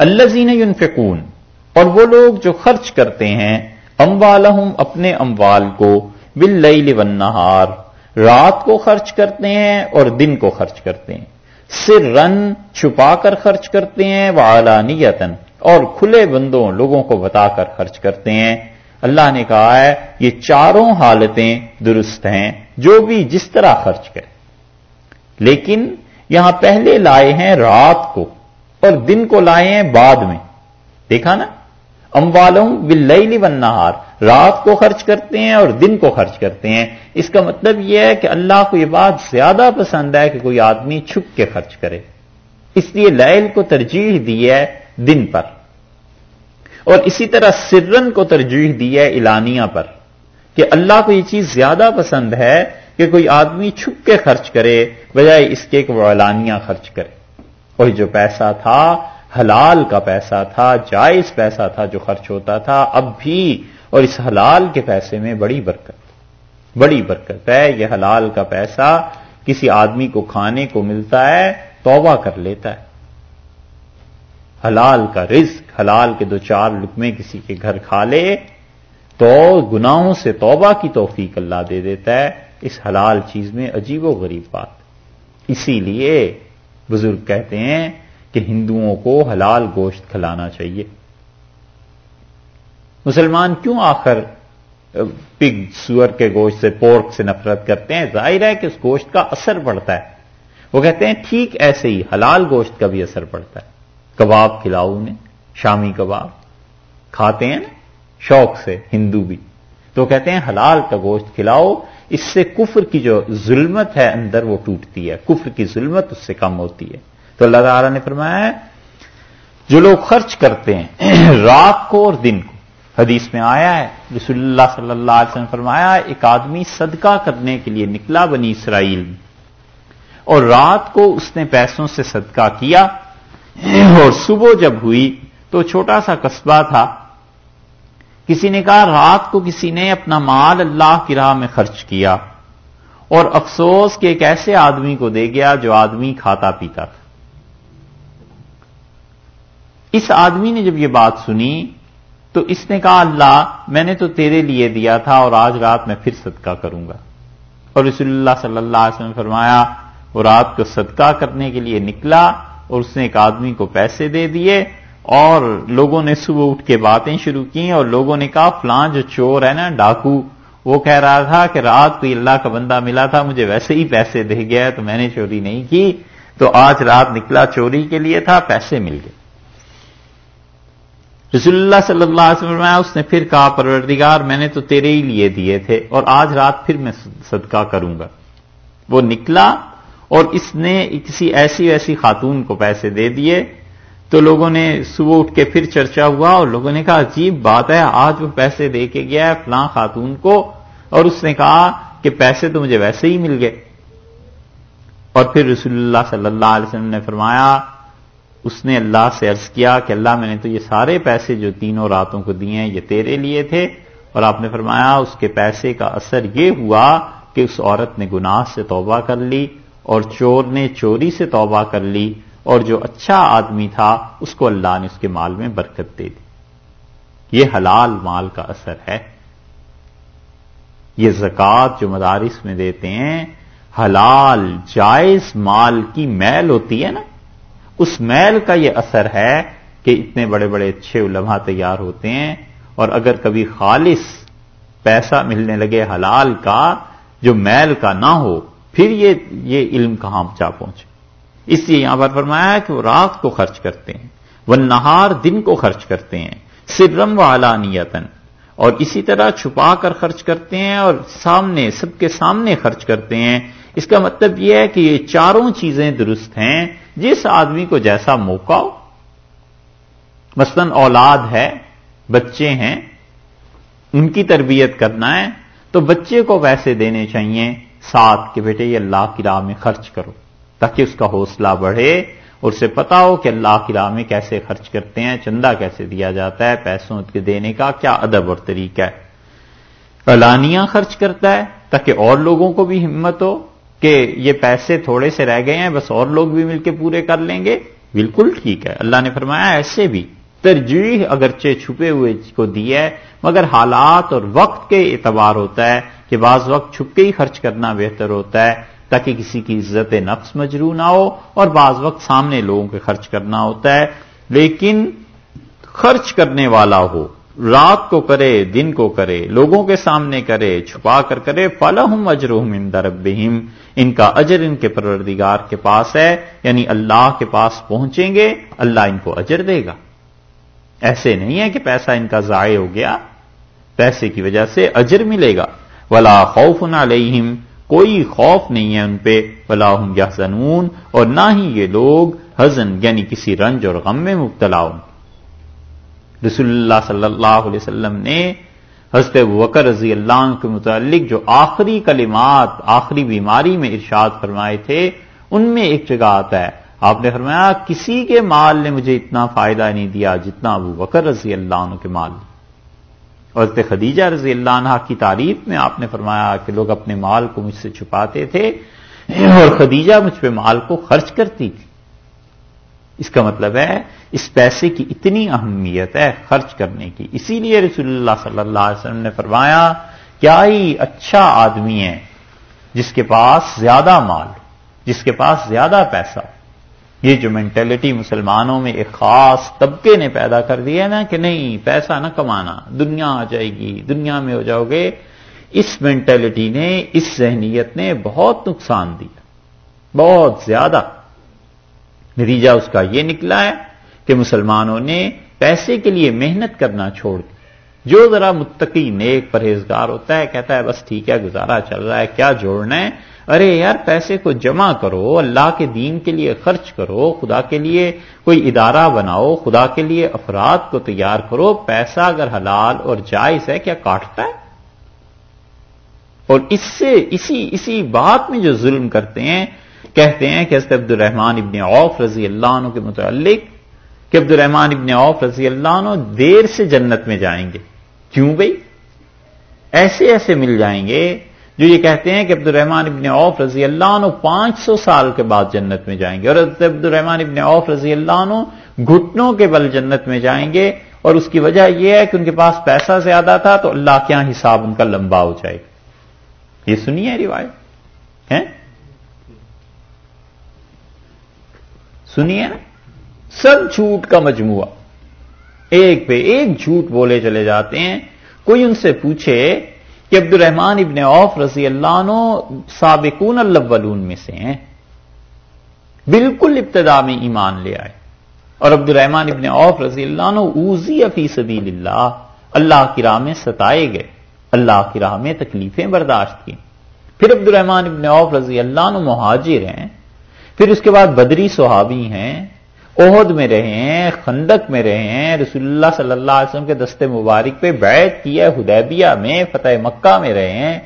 اللہ زین اور وہ لوگ جو خرچ کرتے ہیں، اموالہم اپنے اموال کو بل والنہار، رات کو خرچ کرتے ہیں اور دن کو خرچ کرتے ہیں۔ سر رن چھپا کر خرچ کرتے ہیں وہ علانیتن اور کھلے بندوں لوگوں کو بتا کر خرچ کرتے ہیں۔ اللہ نے کہا ہے، یہ چاروں حالتیں درست ہیں، جو بھی جس طرح خرچ کرے لیکن یہاں پہلے لائے ہیں رات کو۔ اور دن کو لائے ہیں بعد میں۔ دیکھا نا؟ ام والوں بل رات کو خرچ کرتے ہیں اور دن کو خرچ کرتے ہیں۔ اس کا مطلب یہ ہے کہ اللہ کو یہ بات زیادہ پسند ہے کہ کوئی آدمی چھپ کے خرچ کرے۔ اس لیے لائل کو ترجیح دی ہے دن پر۔ اور اسی طرح سرن کو ترجیح دی ہے اعلانیہ پر کہ اللہ کو یہ چیز زیادہ پسند ہے کہ کوئی آدمی چھپ کے خرچ کرے، بجائے اس کے کہ وہ اعلانیہ خرچ کرے۔ اور جو پیسہ تھا، حلال کا پیسہ تھا، جائز پیسہ تھا جو خرچ ہوتا تھا، اب بھی اور اس حلال کے پیسے میں بڑی برکت بڑی برکت ہے۔ یہ حلال کا پیسہ کسی آدمی کو کھانے کو ملتا ہے، توبہ کر لیتا ہے۔ حلال کا رزق، حلال کے دو چار لکمے کسی کے گھر کھا لے، تو گناہوں سے توبہ کی توفیق اللہ دے دیتا ہے۔ اس حلال چیز میں عجیب و غریب بات۔ اسی لیے بزرگ کہتے ہیں کہ ہندوؤں کو حلال گوشت کھلانا چاہیے۔ مسلمان کیوں آخر پگ سور کے گوشت سے پورک سے نفرت کرتے ہیں؟ ظاہر ہے کہ اس گوشت کا اثر پڑتا ہے۔ وہ کہتے ہیں ٹھیک ایسے ہی حلال گوشت کا بھی اثر پڑتا ہے۔ کباب کھلاؤ انہیں، شامی کباب کھاتے ہیں نا؟ شوق سے، ہندو بھی۔ تو کہتے ہیں حلال کا گوشت کھلاؤ، اس سے کفر کی جو ظلمت ہے اندر وہ ٹوٹتی ہے، کفر کی ظلمت اس سے کم ہوتی ہے۔ تو اللہ تعالیٰ نے فرمایا ہے، جو لوگ خرچ کرتے ہیں رات کو اور دن کو، حدیث میں آیا ہے، رسول اللہ صلی اللہ علیہ وسلم فرمایا، ایک آدمی صدقہ کرنے کے لیے نکلا بنی اسرائیل۔ میں اور رات کو اس نے پیسوں سے صدقہ کیا اور صبح جب ہوئی تو چھوٹا سا قصبہ تھا۔ کسی نے کہا رات کو کسی نے اپنا مال اللہ کی راہ میں خرچ کیا اور افسوس کہ ایک ایسے آدمی کو دے گیا جو آدمی کھاتا پیتا تھا۔ اس آدمی نے جب یہ بات سنی تو اس نے کہا اللہ، میں نے تو تیرے لیے دیا تھا اور آج رات میں پھر صدقہ کروں گا۔ اور رسول اللہ صلی اللہ علیہ وسلم نے فرمایا، وہ رات کو صدقہ کرنے کے لیے نکلا اور اس نے ایک آدمی کو پیسے دے دیے اور لوگوں نے صبح اٹھ کے باتیں شروع کی اور لوگوں نے کہا، فلاں جو چور ہے نا، ڈاکو، وہ کہہ رہا تھا کہ رات کو اللہ کا بندہ ملا تھا، مجھے ویسے ہی پیسے دے گیا تو میں نے چوری نہیں کی۔ تو آج رات نکلا چوری کے لیے تھا، پیسے مل گئے۔ رسول اللہ صلی اللہ علیہ وسلم اس نے پھر کہا، پروردگار، میں نے تو تیرے ہی لیے دیے تھے اور آج رات پھر میں صدقہ کروں گا۔ وہ نکلا اور اس نے کسی ایسی ایسی خاتون کو پیسے دے دیے۔ تو لوگوں نے صبح اٹھ کے پھر چرچا ہوا اور لوگوں نے کہا، عجیب بات ہے، آج وہ پیسے دے کے گیا ہے فلاں خاتون کو اور اس نے کہا کہ پیسے تو مجھے ویسے ہی مل گئے۔ اور پھر رسول اللہ صلی اللہ علیہ وسلم نے فرمایا، اس نے اللہ سے عرض کیا کہ اللہ میں نے تو یہ سارے پیسے جو تینوں راتوں کو دیے ہیں، یہ تیرے لیے تھے۔ اور آپ نے فرمایا، اس کے پیسے کا اثر یہ ہوا کہ اس عورت نے گناہ سے توبہ کر لی اور چور نے چوری سے توبہ کر لی۔ اور جو اچھا آدمی تھا، اس کو اللہ نے اس کے مال میں برکت دے دی۔ یہ حلال مال کا اثر ہے۔ یہ زکوٰۃ جو مدارس میں دیتے ہیں، حلال جائز مال کی میل ہوتی ہے نا۔ اس میل کا یہ اثر ہے کہ اتنے بڑے بڑے اچھے علماء تیار ہوتے ہیں اور اگر کبھی خالص پیسہ ملنے لگے حلال کا، جو میل کا نہ ہو، پھر یہ یہ علم کہاں جا پہنچے؟ اس لیے یہاں پر فرمایا کہ وہ رات کو خرچ کرتے ہیں، وہ نہار دن کو خرچ کرتے ہیں سرم و علانیتن اور اسی طرح چھپا کر خرچ کرتے ہیں اور سامنے، سب کے سامنے خرچ کرتے ہیں۔ اس کا مطلب یہ ہے کہ یہ چاروں چیزیں درست ہیں۔ جس آدمی کو جیسا موقع ہو، مثلا اولاد ہے، بچے ہیں، ان کی تربیت کرنا ہے، تو بچے کو ویسے دینے چاہیے، ساتھ کہ بیٹے، یہ اللہ کی راہ میں خرچ کرو۔ تاکہ اس کا حوصلہ بڑھے اور اسے پتا ہو کہ اللہ کی راہ میں کیسے خرچ کرتے ہیں، چندہ کیسے دیا جاتا ہے، پیسوں کے دینے کا کیا ادب اور طریقہ ہے۔ اعلانیہ خرچ کرتا ہے تاکہ اور لوگوں کو بھی ہمت ہو کہ یہ پیسے تھوڑے سے رہ گئے ہیں، بس اور لوگ بھی مل کے پورے کر لیں گے۔ بالکل ٹھیک ہے۔ اللہ نے فرمایا ایسے بھی۔ ترجیح اگرچہ چھپے ہوئے کو دی ہے، مگر حالات اور وقت کے اعتبار ہوتا ہے کہ بعض وقت چھپ کے ہی خرچ کرنا بہتر ہوتا ہے۔ تاکہ کسی کی عزت نفس مجرو نہ ہو اور بعض وقت سامنے لوگوں کے خرچ کرنا ہوتا ہے، لیکن خرچ کرنے والا ہو، رات کو کرے، دن کو کرے، لوگوں کے سامنے کرے، چھپا کر کرے فلحم اجرحم ان دربہم ان کا اجر ان کے پروردگار کے پاس ہے یعنی اللہ کے پاس پہنچیں گے، اللہ ان کو اجر دے گا۔ ایسے نہیں ہے کہ پیسہ ان کا ضائع ہو گیا، پیسے کی وجہ سے اجر ملے گا۔ ولا خوف علیہم کوئی خوف نہیں ہے ان پہ ولا ہم یا اور نہ ہی یہ لوگ حزن یعنی کسی رنج اور غم میں مبتلا ہوں۔ رسول اللہ صلی اللہ علیہ وسلم نے حضرت وکر رضی اللہ عنہ کے متعلق جو آخری کلمات، آخری بیماری میں ارشاد فرمائے تھے، ان میں ایک جگہ آتا ہے۔ آپ نے فرمایا، کسی کے مال نے مجھے اتنا فائدہ نہیں دیا جتنا ابو وکر رضی اللہ عنہ کے مال اور حضرت خدیجہ رضی اللہ عنہ کی تعریف میں آپ نے فرمایا کہ لوگ اپنے مال کو مجھ سے چھپاتے تھے اور خدیجہ مجھ پہ مال کو خرچ کرتی تھی۔ اس کا مطلب ہے اس پیسے کی اتنی اہمیت ہے خرچ کرنے کی۔ اسی لیے رسول اللہ صلی اللہ علیہ وسلم نے فرمایا، کیا ہی اچھا آدمی ہے جس کے پاس زیادہ مال، جس کے پاس زیادہ پیسہ یہ جو مینٹلٹی مسلمانوں میں ایک خاص طبقے نے پیدا کر دیا نا کہ نہیں، پیسہ نہ کمانا، دنیا آ جائے گی، دنیا میں ہو جاؤ گے۔ اس مینٹلٹی نے، اس ذہنیت نے بہت نقصان دیا، بہت زیادہ۔ نتیجہ اس کا یہ نکلا ہے کہ مسلمانوں نے پیسے کے لیے محنت کرنا چھوڑ دی۔ جو ذرا متقی نیک پرہیزگار ہوتا ہے، کہتا ہے، بس ٹھیک ہے، گزارا چل رہا ہے، کیا جوڑنا ہے؟ ارے یار پیسے کو جمع کرو، اللہ کے دین کے لیے خرچ کرو، خدا کے لیے کوئی ادارہ بناؤ، خدا کے لیے افراد کو تیار کرو، پیسہ اگر حلال اور جائز ہے کیا کاٹتا ہے؟ اور اس سے اسی اسی بات میں جو ظلم کرتے ہیں، کہتے ہیں کہ حضرت عبد الرحمان ابن عوف رضی اللہ عنہ کے متعلق، کہ عبد الرحمان ابن عوف رضی اللہ عنہ دیر سے جنت میں جائیں گے۔ کیوں بھائی ایسے ایسے مل جائیں گے جو یہ کہتے ہیں کہ عبد الرحمان ابن عوف رضی اللہ عنہ پانچ سو سال کے بعد جنت میں جائیں گے اور عبد الرحمان ابن عوف رضی اللہ عنہ گھٹنوں کے بل جنت میں جائیں گے اور اس کی وجہ یہ ہے کہ ان کے پاس پیسہ زیادہ تھا تو اللہ کے یہاں حساب ان کا لمبا ہو جائے گا۔ یہ سنیے روایت؟ سنیے نا؟ سب جھوٹ کا مجموعہ۔ ایک پہ ایک جھوٹ بولے چلے جاتے ہیں، کوئی ان سے پوچھے کہ عبد الرحمان ابن عوف رضی اللہ عنہ سابقون الاولون میں سے ہیں۔ بالکل ابتدا میں ایمان لے آئے۔ اور عبد الرحمان ابن عوف رضی اللہ عنہ اوزی فی سبیل اللہ اللہ کی راہ میں ستائے گئے۔ اللہ کی راہ میں تکلیفیں برداشت کی پھر عبد الرحمان ابن عوف رضی اللہ عنہ مہاجر ہیں۔ پھر اس کے بعد بدری صحابی ہیں۔ عہد میں رہے ہیں خندق میں رہے ہیں رسول اللہ صلی اللہ علیہ وسلم کے دستے مبارک پہ بیعت کی ہے، حدیبیہ میں، فتح مکہ میں رہے ہیں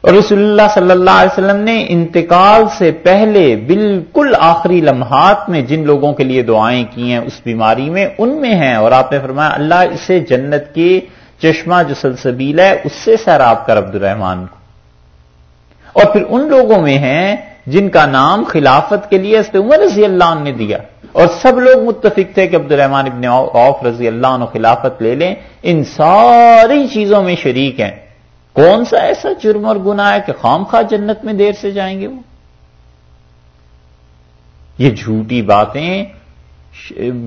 اور رسول اللہ صلی اللہ علیہ وسلم نے انتقال سے پہلے بالکل آخری لمحات میں جن لوگوں کے لیے دعائیں کی ہیں اس بیماری میں، ان میں ہیں۔ اور آپ نے فرمایا، اللہ اسے جنت کی چشمہ جو سلسبیل ہے، اس سے سیراب کر عبد الرحمان کو۔ اور پھر ان لوگوں میں ہیں جن کا نام خلافت کے لیے عمر رضی اللہ عنہ نے دیا۔ اور سب لوگ متفق تھے کہ عبد الرحمان ابن عوف رضی اللہ عنہ خلافت لے لیں۔ ان ساری چیزوں میں شریک ہیں۔ کون سا ایسا جرم اور گنا ہے کہ خام خواہ جنت میں دیر سے جائیں گے وہ؟ یہ جھوٹی باتیں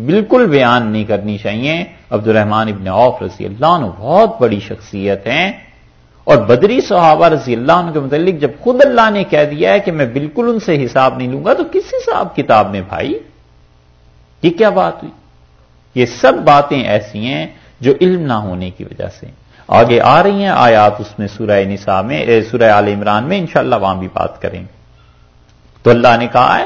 بالکل بیان نہیں کرنی چاہیے۔ عبد الرحمان ابن عوف رضی اللہ عنہ بہت بڑی شخصیت ہیں۔ اور بدری صحابہ رضی اللہ عنہ کے متعلق جب خود اللہ نے کہہ دیا ہے کہ میں بالکل ان سے حساب نہیں لوں گا، تو کس حساب کتاب میں بھائی، یہ کیا بات ہوئی؟ یہ سب باتیں ایسی ہیں جو علم نہ ہونے کی وجہ سے۔ آگے آ رہی ہیں آیات اس میں سورہ نساء میں سورہ عال عمران میں، انشاءاللہ وہاں بھی بات کریں۔ تو اللہ نے کہا ہے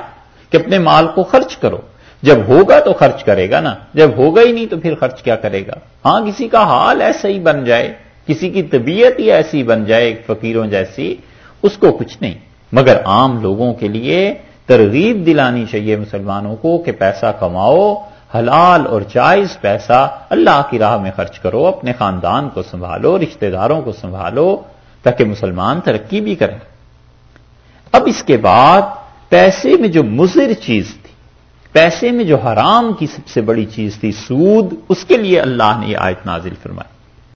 کہ اپنے مال کو خرچ کرو۔ جب ہوگا تو خرچ کرے گا نا، جب ہوگا ہی نہیں تو پھر خرچ کیا کرے گا۔ ہاں کسی کا حال ایسا ہی بن جائے۔ کسی کی طبیعت ہی ایسی بن جائے فقیروں جیسی، اس کو کچھ نہیں۔ مگر عام لوگوں کے لیے ترغیب دلانی چاہیے مسلمانوں کو کہ پیسہ کماؤ، حلال اور جائز پیسہ اللہ کی راہ میں خرچ کرو، اپنے خاندان کو سنبھالو رشتہ داروں کو سنبھالو، تاکہ مسلمان ترقی بھی کریں۔ اب اس کے بعد پیسے میں جو مضر چیز تھی، پیسے میں جو حرام کی سب سے بڑی چیز تھی، سود، اس کے لیے اللہ نے یہ آیت نازل فرمائی۔